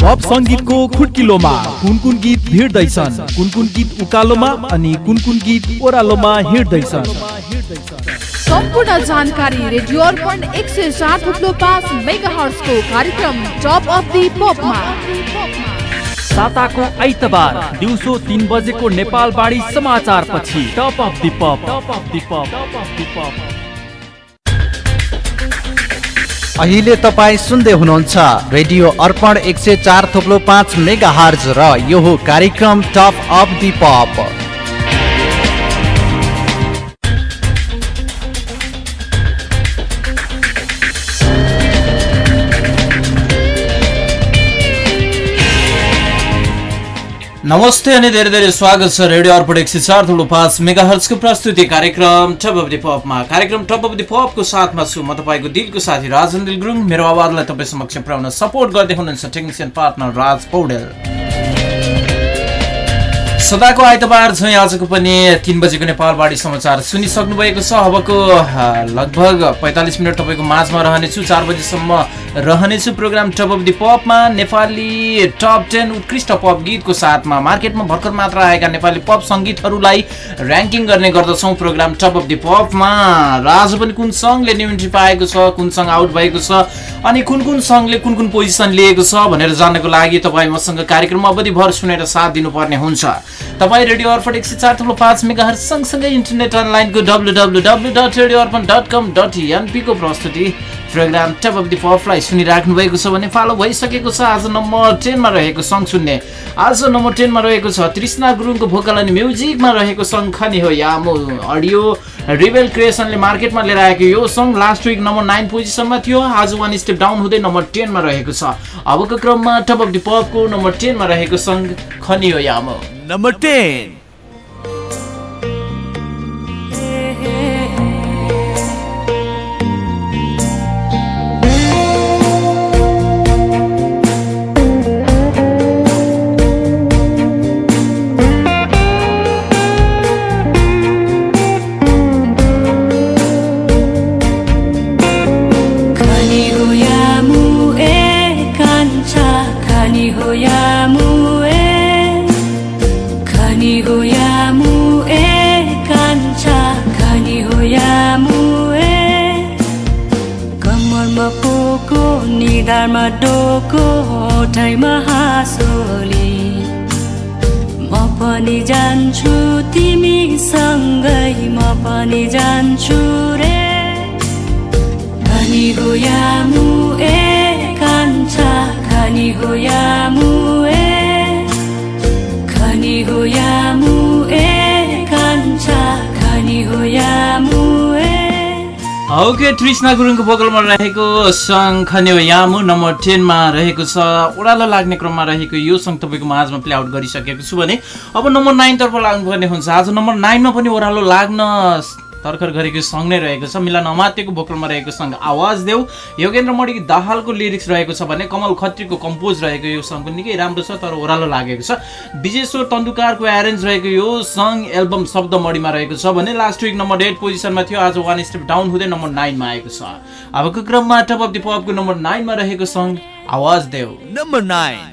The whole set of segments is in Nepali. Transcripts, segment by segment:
पप सङ्गीतको खुड्किलोमा कुन कुन गीत भिड्दैछन् कुन कुन गीत उकालोमा अनि कुन कुन गीत ओह्रालोमा हिँड्दैछन्? सम्पूर्ण जानकारी रेडियो अर्पण एक सय सात थुप्लो पाँच मेगा हर्सको कार्यक्रम टप अफ दि पपमा। साताको आइतबार दिउँसो तिन बजेको नेपाल बाढी समाचार पछि top of the pop top of the pop. Top of the pop. अहिले तपाईँ सुन्दै हुनुहुन्छ रेडियो अर्पण एक सय चार थोप्लो पाँच मेगा हार्ज र यो कार्यक्रम टप अफ दि पप। नमस्ते अनि धेरै धेरै स्वागत छ रेडियो अर्पण एक सय चार थुलो पाँच मेगा हर्चको प्रस्तुति कार्यक्रम टप अफ दि पपमा। कार्यक्रम टप अफ दि पपको साथमा छु म तपाईँको दिलको साथी राजन दिल गुरुङ मेरो आवाजलाई तपाईँ समक्ष पुर्याउन सपोर्ट गर्दै हुनुहुन्छ टेक्निसियन पार्टनर राज पौडेल। सदाको आइतबार झैँ आजको पनि तिन बजेको नेपालवाडी समाचार सुनिसक्नु भएको छ अबको लगभग पैँतालिस मिनट तपाईँको माझमा रहनेछु चार बजीसम्म रहनेछु प्रोग्राम टप अफ दि पपमा। नेपाली टप टेन उत्कृष्ट पप गीतको साथमा मार्केटमा भर्खर मात्र आएका नेपाली पप सङ्गीतहरूलाई ऱ्याङ्किङ गर्ने गर्दछौँ प्रोग्राम टप अफ दि पपमा। र आज पनि कुन सङ्गले न्यु इन्ट्री पाएको छ कुन सङ्ग आउट भएको छ अनि कुन कुन सङ्गले कुन कुन पोजिसन लिएको छ भनेर जान्नको लागि तपाईँ मसँग कार्यक्रम अवधिभर सुनेर साथ दिनुपर्ने हुन्छ। तपाईँ रेडियो अर्पण एक सय चार थुप्रो पाँच मेगाहरू सँगसँगै इन्टरनेट अनलाइनको W W W dot radio Arpan dot com dot एनपीको प्रस्तुति प्रोग्राम टप अफ दि पपलाई सुनिराख्नु भएको छ भने फलो भइसकेको छ। आज नम्बर टेनमा रहेको सङ्ग सुन्ने। आज नम्बर टेनमा रहेको छ तृष्णा गुरुङको भोकल अनि म्युजिकमा रहेको सङ्ग खनी हो यामो। अडियो रिबेल क्रिएसनले मार्केटमा लिएर आएको यो song last week number nine पोजिसनमा थियो। आज वान स्टेप डाउन हुँदै नम्बर टेनमा रहेको छ। अबको क्रममा टप अफ दि पपको नम्बर टेनमा रहेको सङ्ग खनी हो यामो। Number 10. निधारमा डोको होठैमा हाँसोली। म पनि जान्छु तिमीसँगै म पनि जान्छु रे। खनी हो या मुए कान्छा खनी हो या खनी हो या मुए कान्छा खनी हो ओके तृष्णा गुरुङको भोकलमा रहेको सङ्ग खन्यो यामु नम्बर टेनमा रहेको छ। ओह्रालो लाग्ने क्रममा रहेको यो सङ्ग तपाईँको माझमा प्ले आउट गरिसकेको छु भने अब नम्बर नाइनतर्फ लाग्नुपर्ने हुन्छ। आज नम्बर नाइनमा पनि ओह्रालो लाग्न तर्खर गरेको सङ्ग नै रहेको छ। मिलन अमात्यको भोकलमा रहेको सङ्ग आवाज देऊ। योगेन्द्र मणि दाहालको लिरिक्स रहेको छ भने कमल खत्रीको कम्पोज रहेको यो सङ्ग पनि निकै राम्रो छ तर ओह्रालो लागेको छ। विजेश्वर तन्दुकारको एरेन्ज रहेको यो सङ्ग एल्बम शब्द मणिमा रहेको छ भने लास्ट विक नम्बर एट पोजिसनमा थियो। आज वान स्टेप डाउन हुँदै नम्बर नाइनमा आएको छ। अबको क्रममा टप अफ दि पपको नम्बर नाइनमा रहेको सङ्ग आवाज देऊ। Number 9.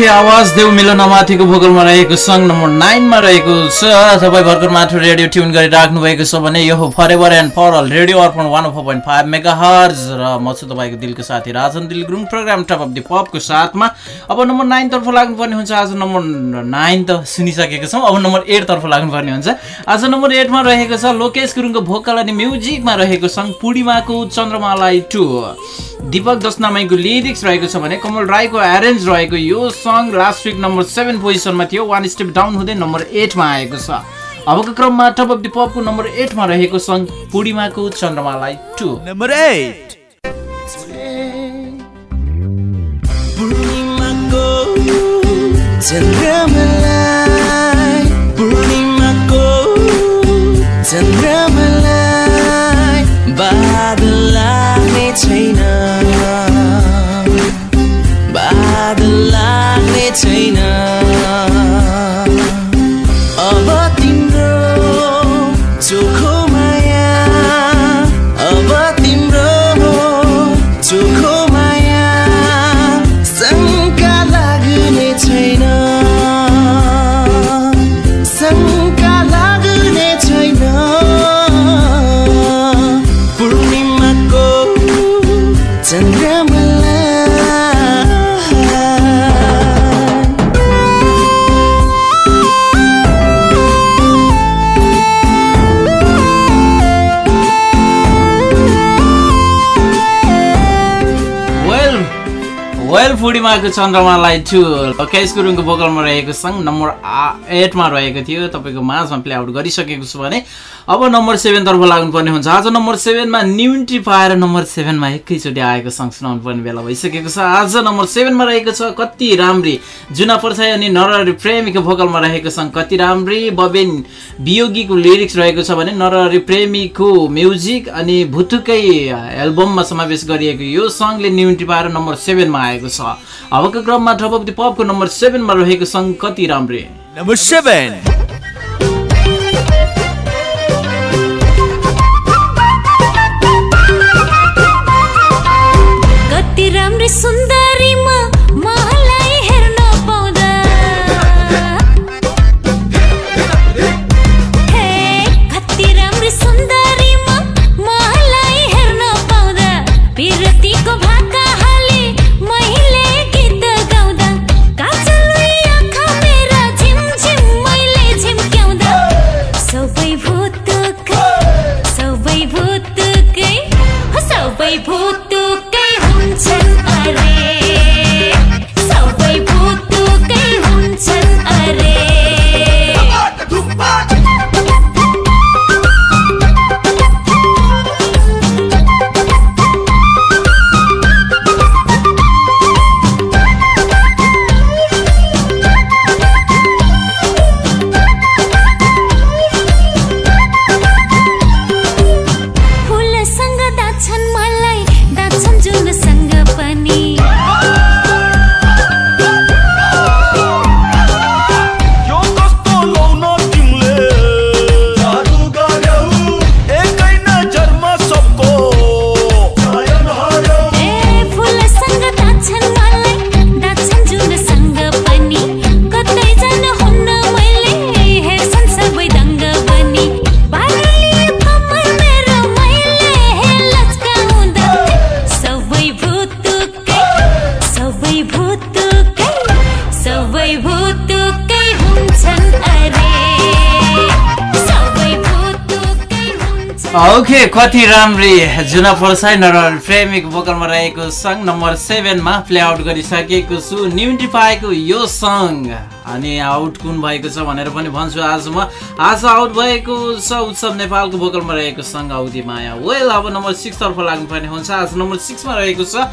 ओके आवाज देऊ मिलन माथिको भोकलमा रहेको सङ्ग नम्बर नाइनमा रहेको छ। तपाईँ भर्खर मात्र रेडियो ट्युन गरिराख्नु भएको छ भने यो for and for all radio Arpan one four point five megahertz र म छु तपाईँको दिलको साथी Rajan Dil Gurung program top of the पपको साथमा अब नम्बर नाइनतर्फ लाग्नुपर्ने हुन्छ। आज नम्बर नाइन त सुनिसकेको छौँ। अब नम्बर एटतर्फ लाग्नुपर्ने हुन्छ। आज नम्बर एटमा रहेको छ लोकेश गुरुङको भोकल अनि म्युजिकमा रहेको सङ्ग पूर्णिमाको चन्द्रमालाई टु दिपक दशनामाईको लिरिक्स रहेको छ भने कमल राईको एरेन्ज रहेको यो song last week number seven पोजिसनमा थियो वान स्टेप डाउन हुँदै नम्बर एटमा आएको छ। अबको क्रममा टप अफ दि पपको नम्बर एटमा रहेको सङ्ग पूर्णिमाको चन्द्रमालाई टु नम्बर एट पूर्णिमाको चन्द्रमालाई पूर्णिमाको चन्द्रमालाई। पूर्णिमाको चन्द्रमालाई टु लोकेश गुरुङको बोकलमा रहेको सङ्ग नम्बर एटमा रहेको थियो। तपाईँको माझमा प्ले आउट गरिसकेको छु भने अब नम्बर सेभेनतर्फ लाग्नुपर्ने हुन्छ। आज नम्बर सेभेनमा न्युन्टी पाएर नम्बर सेभेनमा एकैचोटि आएको सङ्ग सुनाउनु पर्ने बेला भइसकेको छ। आज नम्बर सेभेनमा रहेको छ कति राम्री जुना पर्छाई अनि नरहरी प्रेमीको भोकलमा रहेको सङ्ग कति राम्री बबेन वियोगीको लिरिक्स रहेको छ भने नरहरी प्रेमीको म्युजिक अनि भुतुकै एल्बममा समावेश गरिएको यो सङ्गले न्युन्टी पाएर नम्बर सेभेनमा आएको छ। अबको क्रममा दि पपको नम्बर सेभेनमा रहेको सङ्ग कति राम्री? Number seven. कति राम्री सुन्दरीमा ओके कति राम्री जुना पर्साई नरहरी प्रेमीको बोकलमा रहेको सङ्ग नम्बर सेभेनमा प्ले आउट गरिसकेको छु। पाएको यो सङ्ग। अनि आउट कुन भएको छ भनेर पनि भन्छु आज म। आज आउट भएको छ उत्सव नेपालको बोकलमा रहेको सङ्ग औधी माया। वेल अब नम्बर सिक्सतर्फ लाग्नुपर्ने हुन्छ। आज नम्बर सिक्समा रहेको छ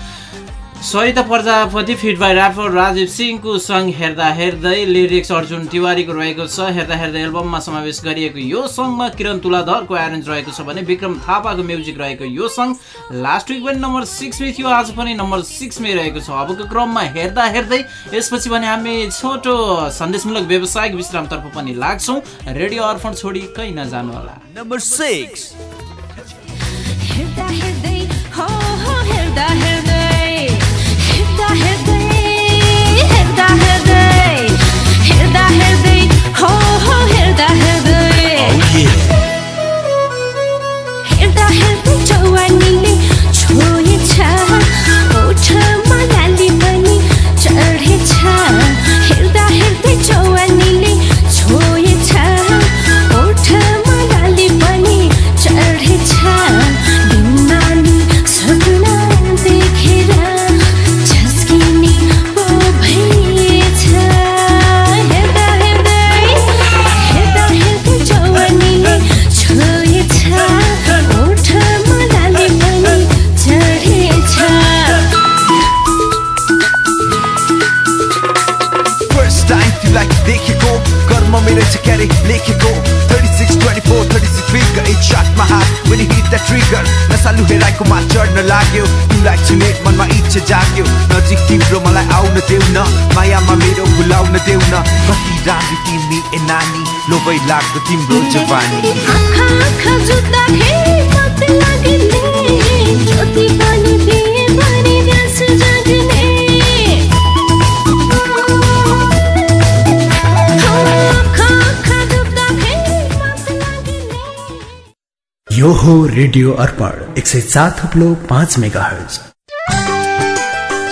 Sarita Prajapati feat by rapper Rajiv सिंहको सङ्ग हेर्दा हेर्दै लिरिक्स अर्जुन तिवारीको रहेको छ। हेर्दा हेर्दै एल्बममा समावेश गरिएको यो सङ्गमा किरण तुलाधरको एरेन्ज रहेको छ भने विक्रम थापाको म्युजिक रहेको यो सङ्ग। लास्ट विक पनि नम्बर सिक्समै थियो आज पनि नम्बर सिक्समै रहेको छ। अबको क्रममा हेर्दा हेर्दै यसपछि भने हामी छोटो सन्देशमूलक व्यावसायिक विश्रामतर्फ पनि लाग्छौँ। रेडियो अर्पण छोडी कहीँ नजानु होला नम्बर सिक्स धेरै लेखेको 36 24 36 figure एक shot my heart. When you hit that trigger नसालु हेराइकोमा चढ्न लाग्यो तिमीलाई छुने मनमा इच्छा जाग्यो नजिक तिम्रो मलाई आउन देऊ न मायामा मेरो भुलाउन देऊ न कति राम्रो तिमी ए नानी लोभै लाग्दो तिम्रो जवानी यो हो रेडियो अर्पण एक सय सात थुप्लो पाँच मेगा हर्ज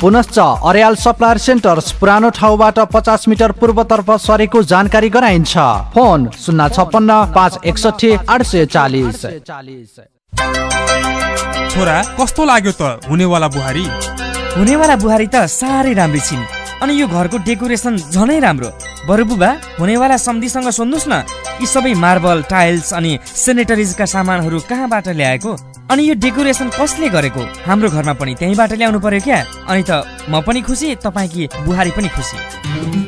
पुनश्च अर्याल सप्लायर सेन्टर्स पुरानो ठाउँबाट पचास मिटर पूर्वतर्फ सरेको जानकारी गराइन्छ। फोन शून्य छप्पन्न पाँच एकसठी आठ सय चालिस। छोरा कस्तो लाग्यो त हुनेवाला बुहारी? हुनेवाला बुहारी त साह्रै राम्री छिन्। अनि यो घरको डेकोरेसन झनै राम्रो। बरु बुबा हुनेवाला सम्धिसँग सोध्नुहोस् न। यी सबै मार्बल टाइल्स अनि सेनेटरिजका सामानहरू कहाँबाट ल्याएको? अनि यो डेकोरेसन कसले गरेको? हाम्रो घरमा पनि त्यहीँबाट ल्याउनु पर्यो क्या? अनि त म पनि खुसी तपाईँकी बुहारी पनि खुसी।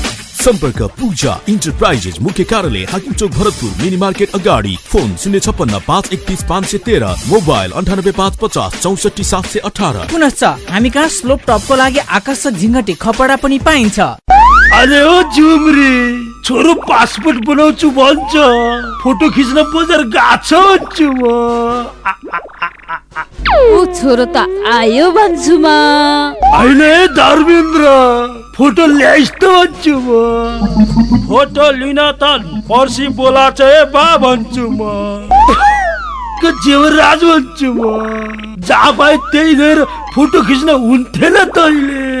सम्पर्क पूजा इन्टरप्राइजेस मुख्य कार्यालय हाकिम चोक भरतपुर मिनी मार्केट अगाडि। फोन शून्य छप्पन्न पाँच एकतिस पाँच सय तेह्र। मोबाइल अन्ठानब्बे पाँच पचास चौसठी सात सय अठार। पुनश्च हामी कहाँ स्लोप टपको लागि आकर्षक झिङ्गटे खपडा पनि पाइन्छ। अरे ओ जुमरी छोरो पासपोर्ट बनाउँछु भन्छ। फोटो खिच्न बजार गएको भन्छु म ऊ छोरो त आयो भन्छु म। होइन है धर्मेन्द्र फोटो ल्याइस् त भन्छु म। फोटो लिन त पर्सि बोलाछ है बा भन्छु म। जेवराज भन्छु म? जहाँ पाए त्यही गएर फोटो खिच्न हुन्थेन तैले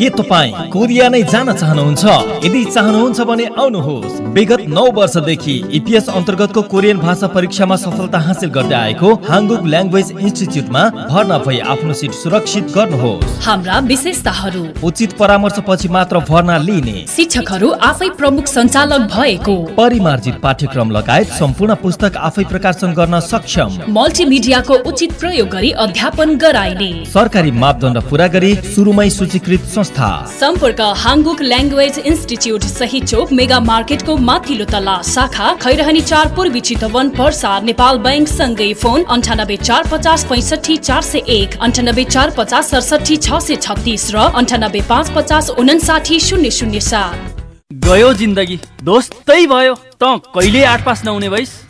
के तपाईँ कोरिया नै जान चाहनुहुन्छ? यदि चाहनुहुन्छ भने आउनुहोस्। विगत नौ वर्षदेखि इपिएस अन्तर्गतको कोरियन भाषा परीक्षामा सफलता हासिल गर्दै आएको हाङ्गुक ल्याङ्ग्वेज इन्स्टिच्युटमा भर्ना भई आफ्नो सिट सुरक्षित गर्नुहोस्। हाम्रा विशेषताहरू। उचित परामर्शपछि मात्र भर्ना लिने। शिक्षकहरू आफै प्रमुख सञ्चालक भएको। परिमार्जित पाठ्यक्रम लगायत सम्पूर्ण पुस्तक आफै प्रकाशन गर्न सक्षम। मल्टिमिडियाको उचित प्रयोग गरी अध्यापन गराइने। सरकारी मापदण्ड पुरा गरी सुरुमै सूचीकृत संस्था सम्पर्क हाङ्गुक ल्याङ्ग्वेज इन्स्टिच्युट सही चोक मेगा मार्केटको माथिल्लो तल्ला शाखा खैरहनी चार पूर्वी चितवन पर्सा नेपाल ब्याङ्क सँगै फोन अन्ठानब्बे चार पचास पैँसठी चार सय एक अन्ठानब्बे चार पचास सडसठी छ सय छत्तिस र अन्ठानब्बे पाँच पचास उनासाठी शून्य शून्य सात। गयो जिन्दगी। दोस्तै भयो। त कहिले आठ पास नहुने भइस?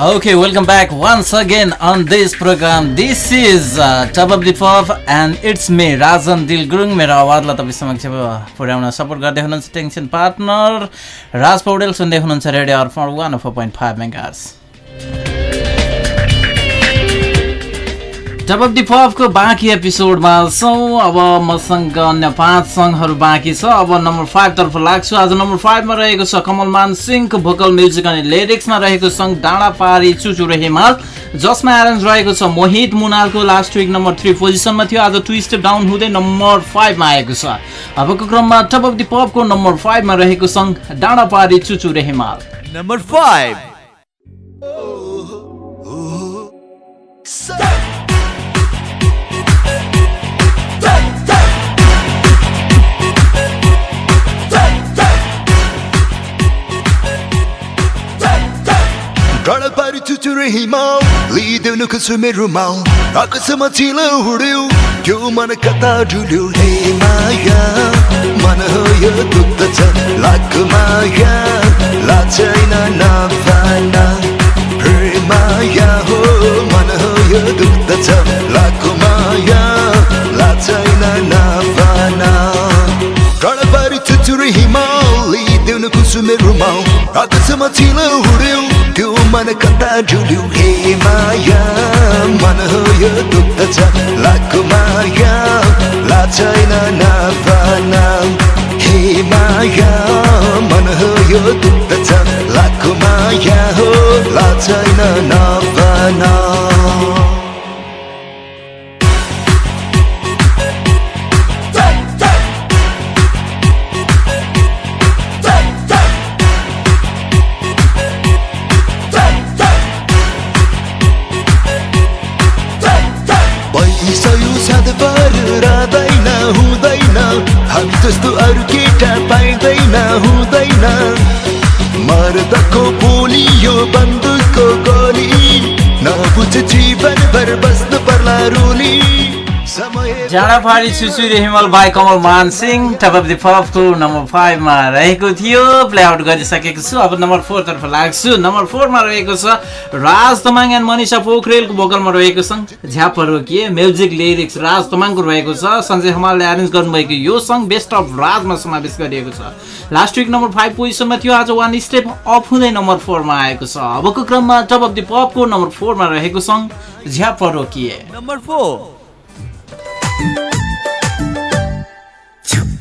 Okay, welcome back once again on this program. This is uh, Top of the Pop and it's me, Rajan Dil Gurung. मेरो आवाजलाई तपाईँ समक्ष पुर्याउन सपोर्ट गर्दै हुनुहुन्छ टेन्सन पार्टनर राज पौडेल सुन्दै हुनुहुन्छ radio Arpan one four point five मेगास the पपको बाँकी एपिसोडमा छौँ अब मसँग अन्य पाँच सङ्घहरू बाँकी छ। अब नम्बर फाइभतर्फ लाग्छु। आज नम्बर फाइभमा रहेको छ कमलमान सिंहको भोकल म्युजिक अनि लिरिक्समा रहेको सङ्ग डाँडा पारी चुचुरो हिमाल जसमा एरेन्ज रहेको छ मोहित मुनालको लास्ट विक नम्बर थ्री पोजिसनमा थियो। आज टु स्टेप डाउन हुँदै नम्बर फाइभमा आएको छ। अबको क्रममा टप अफ दि पपको नम्बर फाइभमा रहेको सङ्ग डाँडा पारी चुचुरो हिमाल नम्बर फाइभ। चुचुरे हिमाल लिदेऊ न खुसु मेरो माउ आकाशमा चिलो त्यो मन कता डुल्यो हे माया मन हो यो दुख्द छ लाख माया लाचैन नपाना हे माया हो मन लिदेऊ न खुसु मेरो माउ आकाशमा चिलो उड्यो त्यो मन कता डुल्यो हे माया मन हो यो दुख्द छ लाख माया लाचैन नपाना हे माया मन हो यो दुख्द छ लाख माया हो लाचैन नपाना भइसयो फाडी सुसुरी हिमल भाइ Kamal Man Singh top of the पपको number फाइभमा रहेको थियो। प्ले आउट गरिसकेको छु। अब नम्बर फोरतर्फ लाग्छु। नम्बर फोरमा रहेको छ राज तमाङ एन्ड मनिषा पोखरेलको भोकलमा रहेको छ। झ्यापहरू के? म्युजिक लिरिक्स राज तमाङको रहेको छ। सञ्जय हमालले एरेन्ज गर्नुभएको यो सङ्ग बेस्ट अफ राजमा समावेश गरिएको छ। लास्ट विक नम्बर फाइभ पोजिसनमा थियो। आज वान स्टेप अफ हुँदै नम्बर फोरमा आएको छ। अबको क्रममा टप अफ दि पपको नम्बर फोरमा रहेको सङ्ग झ्यापहरू के? नम्बर फोर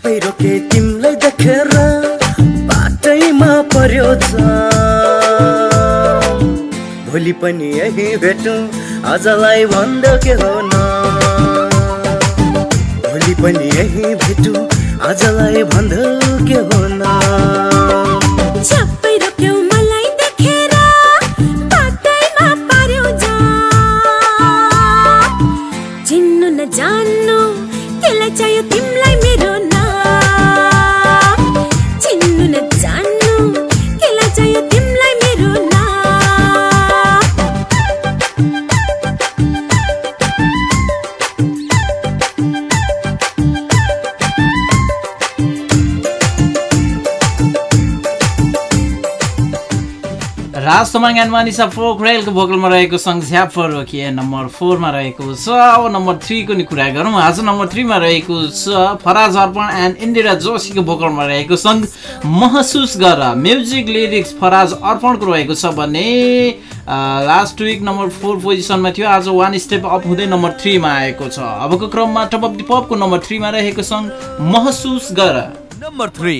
झ्याप्पै रोके तिमीलाई देखेर बाटैमा पर्यो जाम। भोलि पनि यही भेटौँ आजलाई भन्दा के हो न भोलि पनि यही भेटौँ आजलाई भन्दा के हो न झ्याप्पै रोक्यौ राज तमाङ एन्ड मानिसा फोक रेलको भोकलमा रहेको सङ्ग झ्यापर रोकिए नम्बर फोरमा रहेको छ। अब नम्बर थ्रीको नि कुरा गरौँ। आज नम्बर थ्रीमा रहेको छ फराज अर्पण एन्ड इन्दिरा जोशीको भोकलमा रहेको सङ्ग महसुस गर म्युजिक लिरिक्स फराज अर्पणको रहेको छ भने लास्ट विक नम्बर फोर पोजिसनमा थियो। आज वान स्टेप अप हुँदै नम्बर थ्रीमा आएको छ। अबको क्रममा टप अफ दि पपको नम्बर थ्रीमा रहेको सङ्ग महसुस गर। Number three.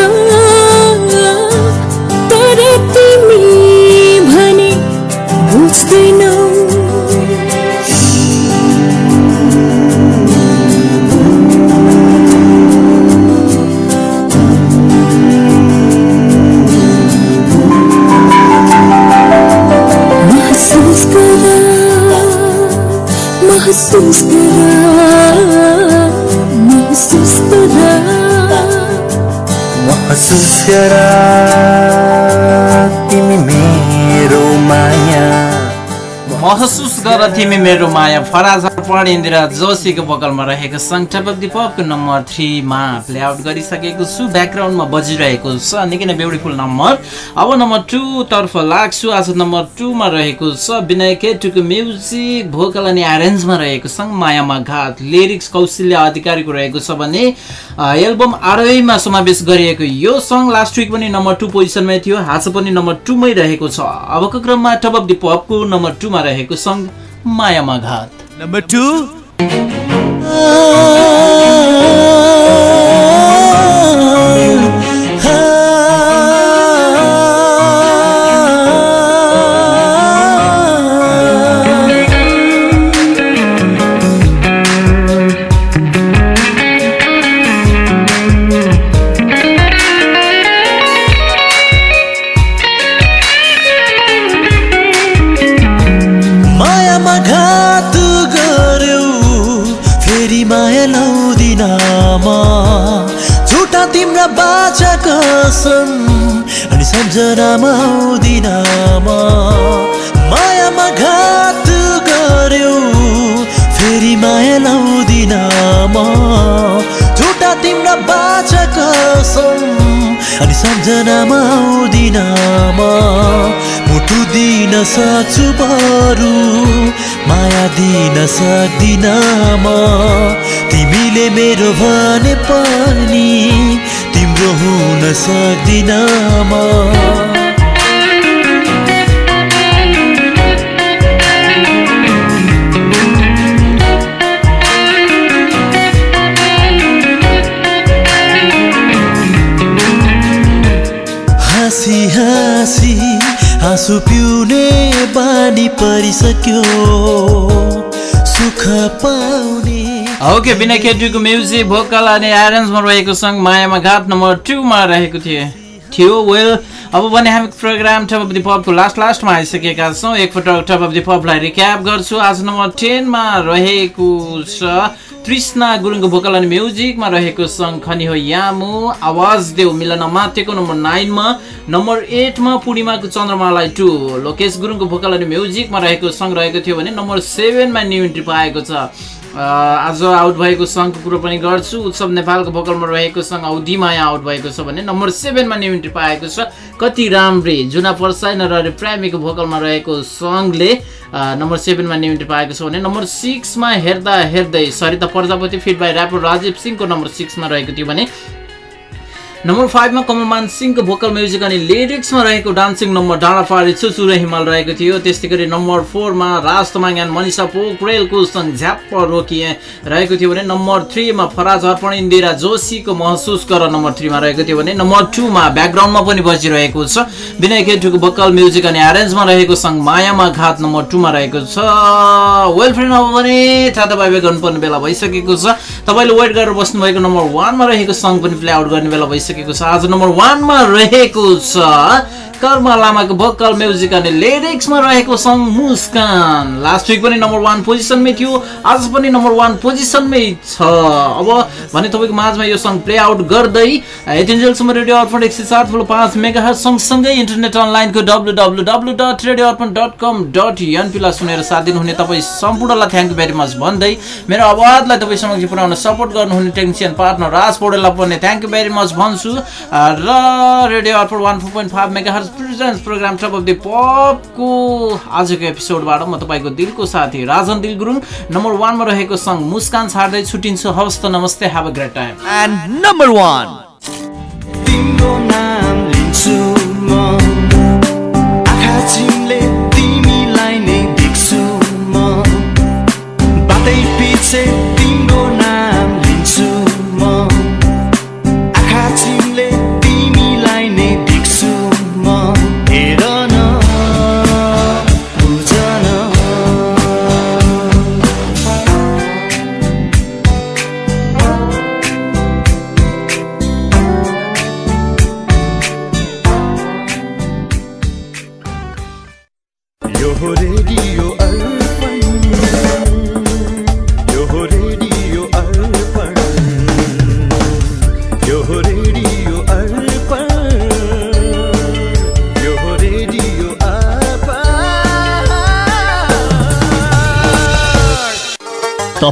गर तिमी मेरो माया फराज अर्पण इन्दिरा जोशीको बगलमा रहेको सङ्ग टप अफ दि पपको नम्बर थ्रीमा प्ले आउट गरिसकेको छु। ब्याकग्राउन्डमा बजिरहेको छ। निकै नै ब्युटिफुल नम्बर। अब नम्बर टूतर्फ लाग्छु। आज नम्बर टूमा रहेको छ विनय केटुको म्युजिक। भोकल अनि एरेन्जमा रहेको सङ्ग मायामा घाट लिरिक्स कौशल्य अधिकारीको रहेको छ भने एल्बम आरओईमा समावेश गरिएको यो सङ्ग लास्ट विक पनि नम्बर टू पोजिसनमै थियो। आज पनि नम्बर टूमै रहेको छ। अबको क्रममा टप अफ दि पपको नम्बर टूमा रहेको सङ्ग मायामा घाट नम्बर टू कसम अनि सम्झनामा आउँदिन मायामा घात गर्यौ फेरि माया लाउँदिन म झुटा तिम्रा बाचा कसम अनि सम्झनामा आउँदिन म मुटु दिन सक्छु बरु माया दिन सक्दिन म तिमीले मेरो भने पनि तिम्रो हुन सक्दिन म। हाँसी हाँसी आँसु पिउने बानी परिसक्यो। सुख पाउने ओके विनय केटुको म्युजिक भोकल अनि एरेन्जमा रहेको सङ्ग मायामा घाट नम्बर टूमा रहेको थियो थियो वेल अब भने हामी प्रोग्राम टप अफ दि पपको लास्ट लास्टमा आइसकेका छौँ। एकपटक टप अफ दि पपलाई रिक्याप गर्छु। आज नम्बर टेनमा रहेको छ तृष्णा गुरुङको भोकल अनि म्युजिकमा रहेको सङ्ग खनि हो यामु। आवाज देऊ मिलन मातेको नम्बर नाइनमा। नम्बर एटमा पूर्णिमाको चन्द्रमालाई टू। लोकेश गुरुङको भोकल अनि म्युजिकमा रहेको सङ्ग रहेको थियो भने नम्बर सेभेनमा न्यू इन्ट्री पाएको छ। आज आउट भएको सङ्घको कुरो पनि गर्छु। उत्सव नेपालको भोकलमा रहेको सङ्घ औधीमाया आउट भएको छ भने नम्बर सेभेनमा न्यु इन्ट्री पाएको छ। कति राम्रे जुना पर्साई नरहरी प्रेमीको भोकलमा रहेको सङ्घले नम्बर सेभेनमा न्यु इन्ट्री पाएको छ भने नम्बर सिक्समा हेर्दा हेर्दै Sarita Prajapati feat by rapper Rajiv सिंहको नम्बर सिक्समा रहेको थियो भने नम्बर फाइभमा कमलमान सिंहको भोकल म्युजिक अनि लिरिक्समा रहेको डान्सिङ नम्बर डाँडा फारी चुचुरे हिमाल रहेको थियो। त्यस्तै गरी नम्बर फोरमा राज तमाङ एन्ड मनिषा पोखरेलको सङ्ग झ्याप्प रोकिए रहेको थियो भने नम्बर थ्रीमा फराज अर्पण इन्दिरा जोशीको महसुस गर नम्बर थ्रीमा रहेको थियो भने नम्बर टूमा ब्याकग्राउन्डमा पनि बजिरहेको छ। विनय केटुको भोकल म्युजिक अनि एरेन्जमा रहेको सङ्ग मायामा घात नम्बर टूमा रहेको छ। वेल फ्रेन्ड अब भने बाई बाई गर्नुपर्ने बेला भइसकेको छ। तपाईँले वेट गरेर बस्नुभएको नम्बर वानमा रहेको सङ्ग पनि प्ले आउट गर्ने बेला भइसकेको छ। आज नम्बर वानमा रहेको छ कर्म लामाको भोकल म्युजिक अनि लिरिक्समा रहेको सङ्ग मुस्कान। लास्ट विक पनि नम्बर वान पोजिसनमै थियो आज पनि नम्बर वान पोजिसनमै छ। अब भने तपाईँको माझमा यो सङ्ग प्ले आउट गर्दै यतिन्जेलसम्म रेडियो अर्पण एक सय चार ठुलो पाँच मेगा सँगसँगै इन्टरनेट अनलाइनको W W W dot radio Arpan dot com dot एनपीलाई सुनेर साथ दिनुहुने तपाईँ सम्पूर्णलाई थ्याङ्क यू भेरी मच भन्दै मेरो आवाजलाई तपाईँ समक्ष पुर्याउन सपोर्ट गर्नुहुने टेक्निसियन पार्टनर राज पौडेललाई पनि थ्याङ्क यू भेरी मच भन्छु। र radio Arpan one four point five mega presence programme top of the पपको आजको एपिसोडबाट म तपाईँको दिलको साथी राजन दिल गुरुङ नम्बर वानमा रहेको सङ्ग मुस्कान छाड्दै छुट्टिन्छु हवस् त नमस्ते have a great time and number one